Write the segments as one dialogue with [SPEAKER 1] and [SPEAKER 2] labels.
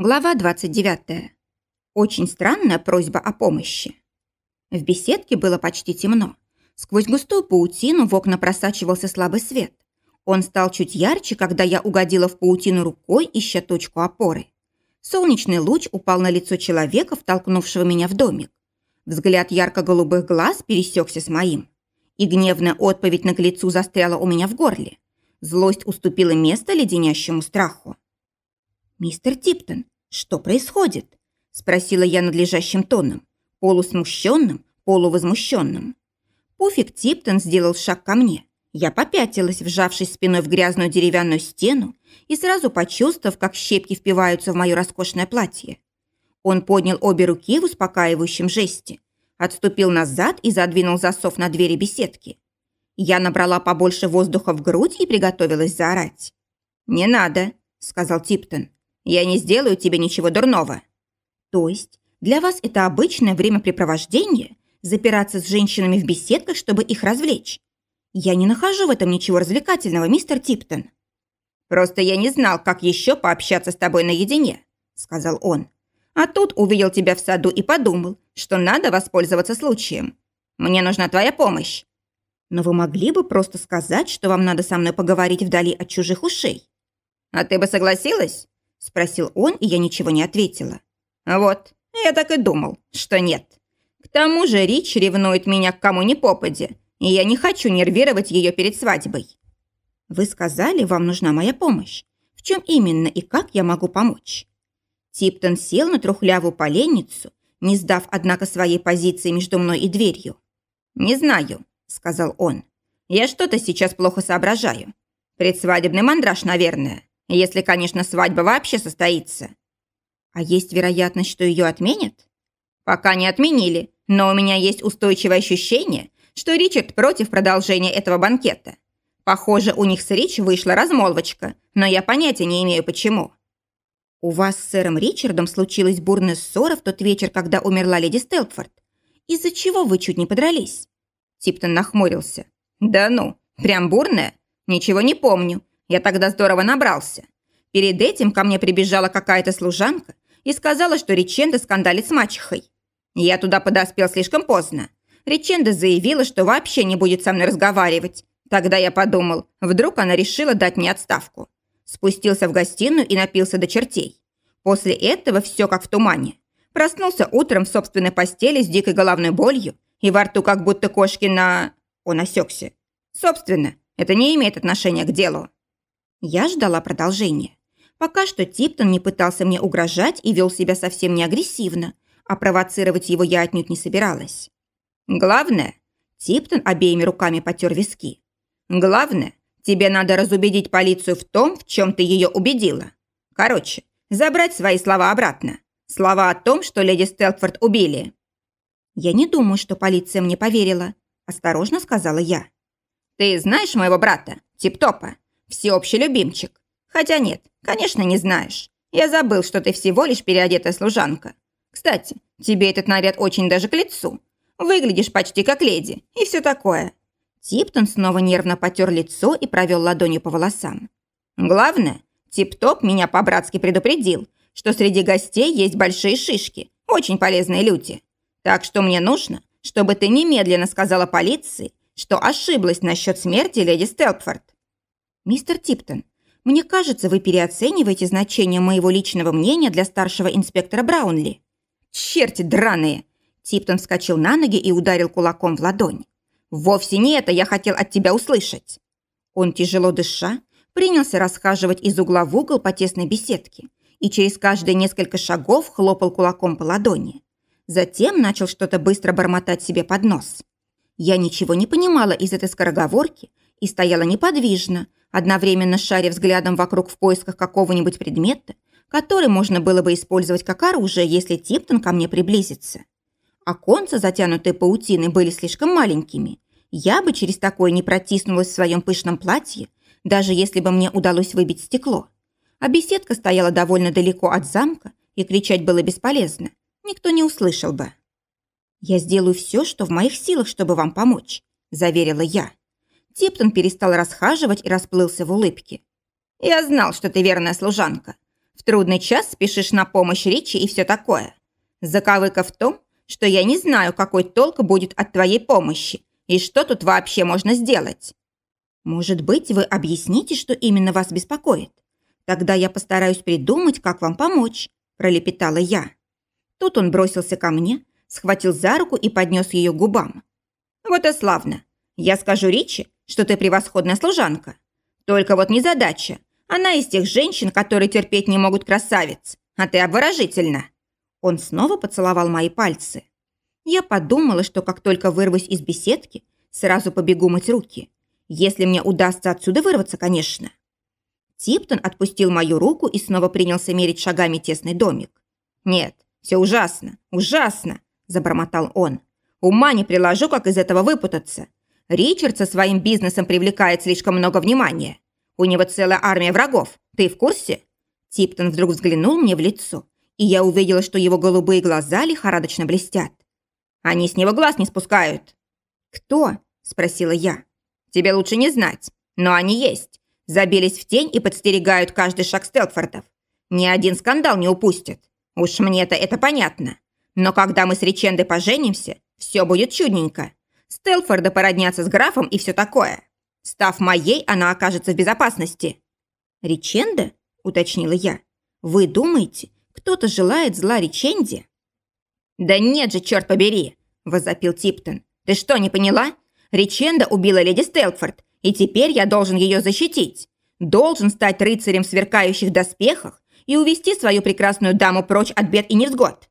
[SPEAKER 1] Глава 29. Очень странная просьба о помощи. В беседке было почти темно. Сквозь густую паутину в окна просачивался слабый свет. Он стал чуть ярче, когда я угодила в паутину рукой, ища точку опоры. Солнечный луч упал на лицо человека, втолкнувшего меня в домик. Взгляд ярко-голубых глаз пересекся с моим. И гневная отповедь на лицу застряла у меня в горле. Злость уступила место леденящему страху. «Мистер Типтон, что происходит?» – спросила я надлежащим тоном, полусмущенным, полувозмущенным. Пуфик Типтон сделал шаг ко мне. Я попятилась, вжавшись спиной в грязную деревянную стену и сразу почувствовав, как щепки впиваются в мое роскошное платье. Он поднял обе руки в успокаивающем жесте, отступил назад и задвинул засов на двери беседки. Я набрала побольше воздуха в грудь и приготовилась заорать. «Не надо», — сказал Типтон. Я не сделаю тебе ничего дурного». «То есть для вас это обычное времяпрепровождение? Запираться с женщинами в беседках, чтобы их развлечь? Я не нахожу в этом ничего развлекательного, мистер Типтон». «Просто я не знал, как еще пообщаться с тобой наедине», — сказал он. «А тут увидел тебя в саду и подумал, что надо воспользоваться случаем. Мне нужна твоя помощь». «Но вы могли бы просто сказать, что вам надо со мной поговорить вдали от чужих ушей?» «А ты бы согласилась?» – спросил он, и я ничего не ответила. «Вот, я так и думал, что нет. К тому же Рич ревнует меня к кому ни попади, и я не хочу нервировать ее перед свадьбой». «Вы сказали, вам нужна моя помощь. В чем именно и как я могу помочь?» Типтон сел на трухлявую поленницу, не сдав, однако, своей позиции между мной и дверью. «Не знаю», — сказал он. «Я что-то сейчас плохо соображаю. Предсвадебный мандраж, наверное. Если, конечно, свадьба вообще состоится. А есть вероятность, что ее отменят? Пока не отменили, но у меня есть устойчивое ощущение, что Ричард против продолжения этого банкета. Похоже, у них с Рич вышла размолвочка, но я понятия не имею, почему. У вас с сэром Ричардом случилась бурная ссора в тот вечер, когда умерла леди Стелпфорд. Из-за чего вы чуть не подрались? Типтон нахмурился. Да ну, прям бурная? Ничего не помню. Я тогда здорово набрался. Перед этим ко мне прибежала какая-то служанка и сказала, что Риченда скандалит с мачехой. Я туда подоспел слишком поздно. Риченда заявила, что вообще не будет со мной разговаривать. Тогда я подумал, вдруг она решила дать мне отставку. Спустился в гостиную и напился до чертей. После этого все как в тумане. Проснулся утром в собственной постели с дикой головной болью и во рту как будто кошки на... Он осекся. Собственно, это не имеет отношения к делу. Я ждала продолжения. Пока что Типтон не пытался мне угрожать и вел себя совсем не агрессивно, а провоцировать его я отнюдь не собиралась. Главное, Типтон обеими руками потер виски. Главное, тебе надо разубедить полицию в том, в чем ты ее убедила. Короче, забрать свои слова обратно. Слова о том, что леди Стелфорд убили. Я не думаю, что полиция мне поверила, осторожно сказала я. Ты знаешь моего брата, Типтопа? Всеобщий любимчик. Хотя нет, конечно, не знаешь. Я забыл, что ты всего лишь переодетая служанка. Кстати, тебе этот наряд очень даже к лицу. Выглядишь почти как леди и все такое». Типтон снова нервно потер лицо и провел ладонью по волосам. «Главное, Тип-Топ меня по-братски предупредил, что среди гостей есть большие шишки, очень полезные люди. Так что мне нужно, чтобы ты немедленно сказала полиции, что ошиблась насчет смерти леди Стелпфорд. «Мистер Типтон, мне кажется, вы переоцениваете значение моего личного мнения для старшего инспектора Браунли». «Черти драные!» Типтон вскочил на ноги и ударил кулаком в ладонь. «Вовсе не это я хотел от тебя услышать!» Он, тяжело дыша, принялся расхаживать из угла в угол по тесной беседке и через каждые несколько шагов хлопал кулаком по ладони. Затем начал что-то быстро бормотать себе под нос. Я ничего не понимала из этой скороговорки и стояла неподвижно, одновременно шаря взглядом вокруг в поисках какого-нибудь предмета, который можно было бы использовать как оружие, если Типтон ко мне приблизится. Оконца, затянутые паутиной, были слишком маленькими. Я бы через такое не протиснулась в своем пышном платье, даже если бы мне удалось выбить стекло. А беседка стояла довольно далеко от замка, и кричать было бесполезно. Никто не услышал бы. «Я сделаю все, что в моих силах, чтобы вам помочь», – заверила я. Типтон перестал расхаживать и расплылся в улыбке. «Я знал, что ты верная служанка. В трудный час спешишь на помощь Ричи и все такое. Заковыка в том, что я не знаю, какой толк будет от твоей помощи и что тут вообще можно сделать. Может быть, вы объясните, что именно вас беспокоит? Тогда я постараюсь придумать, как вам помочь, пролепетала я. Тут он бросился ко мне, схватил за руку и поднес ее к губам. Вот и славно. Я скажу Ричи, что ты превосходная служанка. Только вот незадача. Она из тех женщин, которые терпеть не могут красавиц, а ты обворожительна. Он снова поцеловал мои пальцы. Я подумала, что как только вырвусь из беседки, сразу побегу мыть руки. Если мне удастся отсюда вырваться, конечно. Типтон отпустил мою руку и снова принялся мерить шагами тесный домик. «Нет, все ужасно, ужасно!» – забормотал он. «Ума не приложу, как из этого выпутаться. Ричард со своим бизнесом привлекает слишком много внимания. У него целая армия врагов. Ты в курсе?» Типтон вдруг взглянул мне в лицо и я увидела, что его голубые глаза лихорадочно блестят. Они с него глаз не спускают. «Кто?» – спросила я. «Тебе лучше не знать, но они есть. Забились в тень и подстерегают каждый шаг Стелфордов. Ни один скандал не упустят. Уж мне-то это понятно. Но когда мы с Ричендой поженимся, все будет чудненько. Стелфорда породнятся с графом и все такое. Став моей, она окажется в безопасности». «Риченда?» – уточнила я. «Вы думаете, кто-то желает зла Риченде?» «Да нет же, черт побери!» – возопил Типтон. «Ты что, не поняла? Риченда убила леди Стелфорд, и теперь я должен ее защитить. Должен стать рыцарем в сверкающих доспехах и увести свою прекрасную даму прочь от бед и невзгод».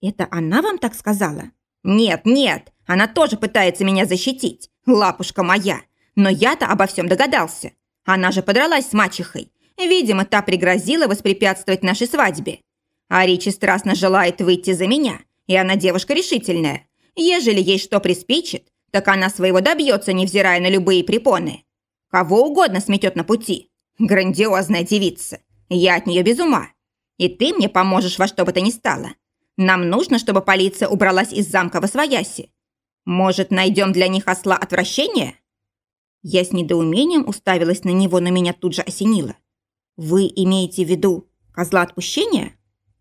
[SPEAKER 1] «Это она вам так сказала?» «Нет, нет, она тоже пытается меня защитить, лапушка моя. Но я-то обо всем догадался. Она же подралась с мачехой, Видимо, та пригрозила воспрепятствовать нашей свадьбе. А Ричи страстно желает выйти за меня, и она девушка решительная. Ежели ей что приспичит, так она своего добьется, невзирая на любые препоны. Кого угодно сметет на пути. Грандиозная девица. Я от нее без ума. И ты мне поможешь во что бы то ни стало. Нам нужно, чтобы полиция убралась из замка во свояси. Может, найдем для них осла отвращения?» Я с недоумением уставилась на него, но меня тут же осенило. «Вы имеете в виду козла отпущения?»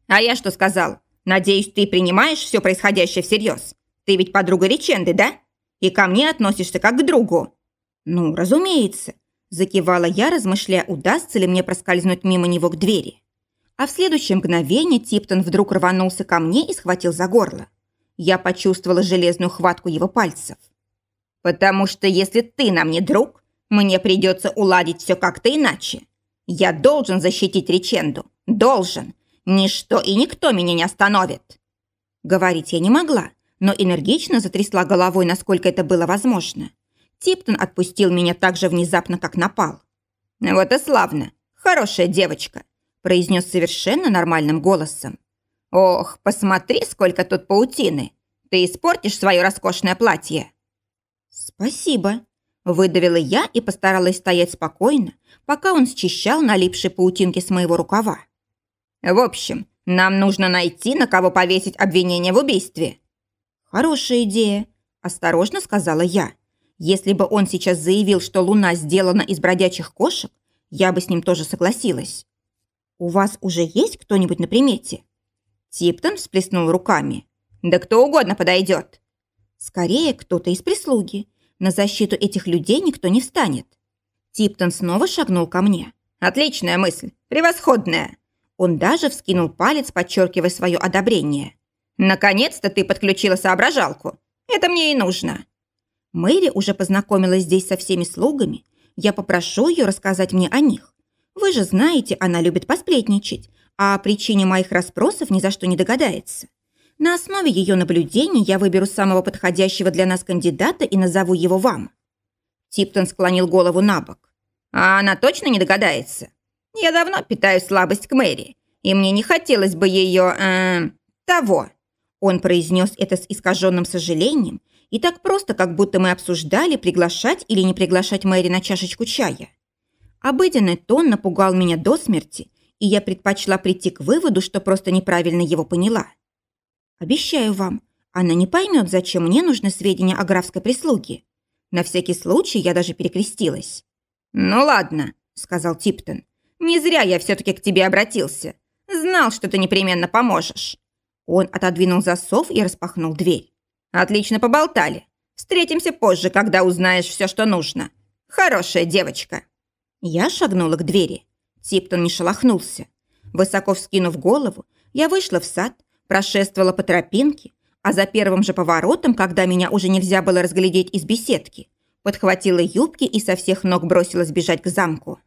[SPEAKER 1] «А я что сказал? Надеюсь, ты принимаешь все происходящее всерьез. Ты ведь подруга Риченды, да? И ко мне относишься как к другу». «Ну, разумеется», – закивала я, размышляя, удастся ли мне проскользнуть мимо него к двери. А в следующее мгновение Типтон вдруг рванулся ко мне и схватил за горло. Я почувствовала железную хватку его пальцев. «Потому что если ты нам не друг, мне придется уладить все как-то иначе. Я должен защитить Риченду. Должен. Ничто и никто меня не остановит. Говорить я не могла, но энергично затрясла головой, насколько это было возможно. Типтон отпустил меня так же внезапно, как напал. «Вот и славно. Хорошая девочка», – произнес совершенно нормальным голосом. «Ох, посмотри, сколько тут паутины. Ты испортишь свое роскошное платье». «Спасибо», Выдавила я и постаралась стоять спокойно, пока он счищал налипшие паутинки с моего рукава. «В общем, нам нужно найти, на кого повесить обвинение в убийстве». «Хорошая идея», – осторожно сказала я. «Если бы он сейчас заявил, что луна сделана из бродячих кошек, я бы с ним тоже согласилась». «У вас уже есть кто-нибудь на примете?» Типтон всплеснул руками. «Да кто угодно подойдет». «Скорее, кто-то из прислуги. На защиту этих людей никто не встанет. Типтон снова шагнул ко мне. «Отличная мысль! Превосходная!» Он даже вскинул палец, подчеркивая свое одобрение. «Наконец-то ты подключила соображалку. Это мне и нужно». Мэри уже познакомилась здесь со всеми слугами. Я попрошу ее рассказать мне о них. Вы же знаете, она любит посплетничать, а о причине моих расспросов ни за что не догадается. На основе ее наблюдений я выберу самого подходящего для нас кандидата и назову его вам». Типтон склонил голову на бок. «А она точно не догадается? Я давно питаю слабость к Мэри, и мне не хотелось бы ее... Э, того». Он произнес это с искаженным сожалением и так просто, как будто мы обсуждали, приглашать или не приглашать Мэри на чашечку чая. Обыденный тон напугал меня до смерти, и я предпочла прийти к выводу, что просто неправильно его поняла. Обещаю вам, она не поймет, зачем мне нужны сведения о графской прислуге. На всякий случай я даже перекрестилась. «Ну ладно», — сказал Типтон. Не зря я все-таки к тебе обратился. Знал, что ты непременно поможешь». Он отодвинул засов и распахнул дверь. «Отлично поболтали. Встретимся позже, когда узнаешь все, что нужно. Хорошая девочка». Я шагнула к двери. Типтон не шелохнулся. Высоко вскинув голову, я вышла в сад, прошествовала по тропинке, а за первым же поворотом, когда меня уже нельзя было разглядеть из беседки, подхватила юбки и со всех ног бросилась бежать к замку.